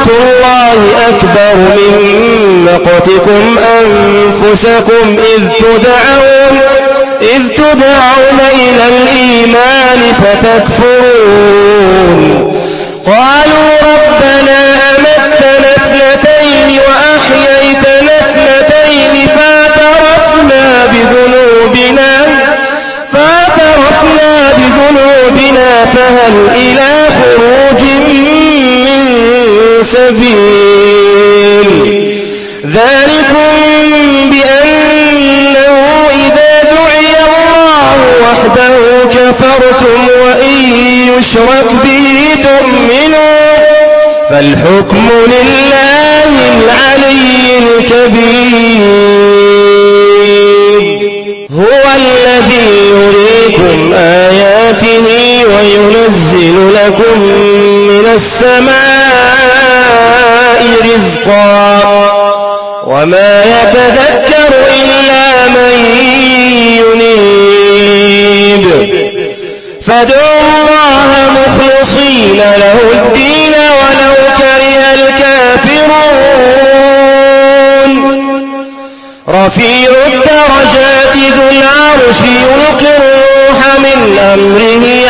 لمقت الله أكبر من مقتكم أنفسكم إذ تدعون إذ تدعون إلى الإيمان فتكفرون. قالوا ربنا أمتنا اثنتين وأحييتنا اثنتين فاعترفنا بذنوبنا فاعترفنا بذنوبنا فهل إلى سبيل. ذلكم بأنه إذا دعي الله وحده كفرتم وإن يشرك به تؤمنوا. فالحكم لله العلي الكبير. هو الذي يريكم آياته وينزل لكم من السماء رزقا وما يتذكر إلا من ينيب. فادعوا الله مخلصين له الدين ولو كره الكافرون. رفيع الدرجات ذو العرش يلقي الروح من أمره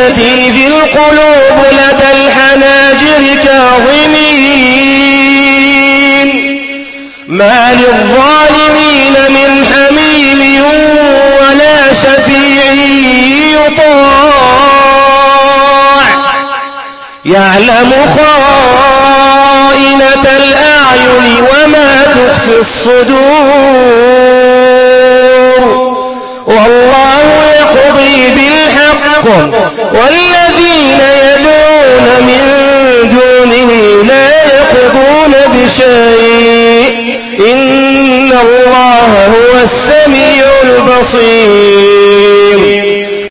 الآزفة إذ القلوب لدى الحناجر كاظمين. ما للظالمين من حميم ولا شفيع يطاع. يعلم خائنة الأعين وما تخفي الصدور. والله بالحق والذين يدعون من دونه لا يقضون بشيء.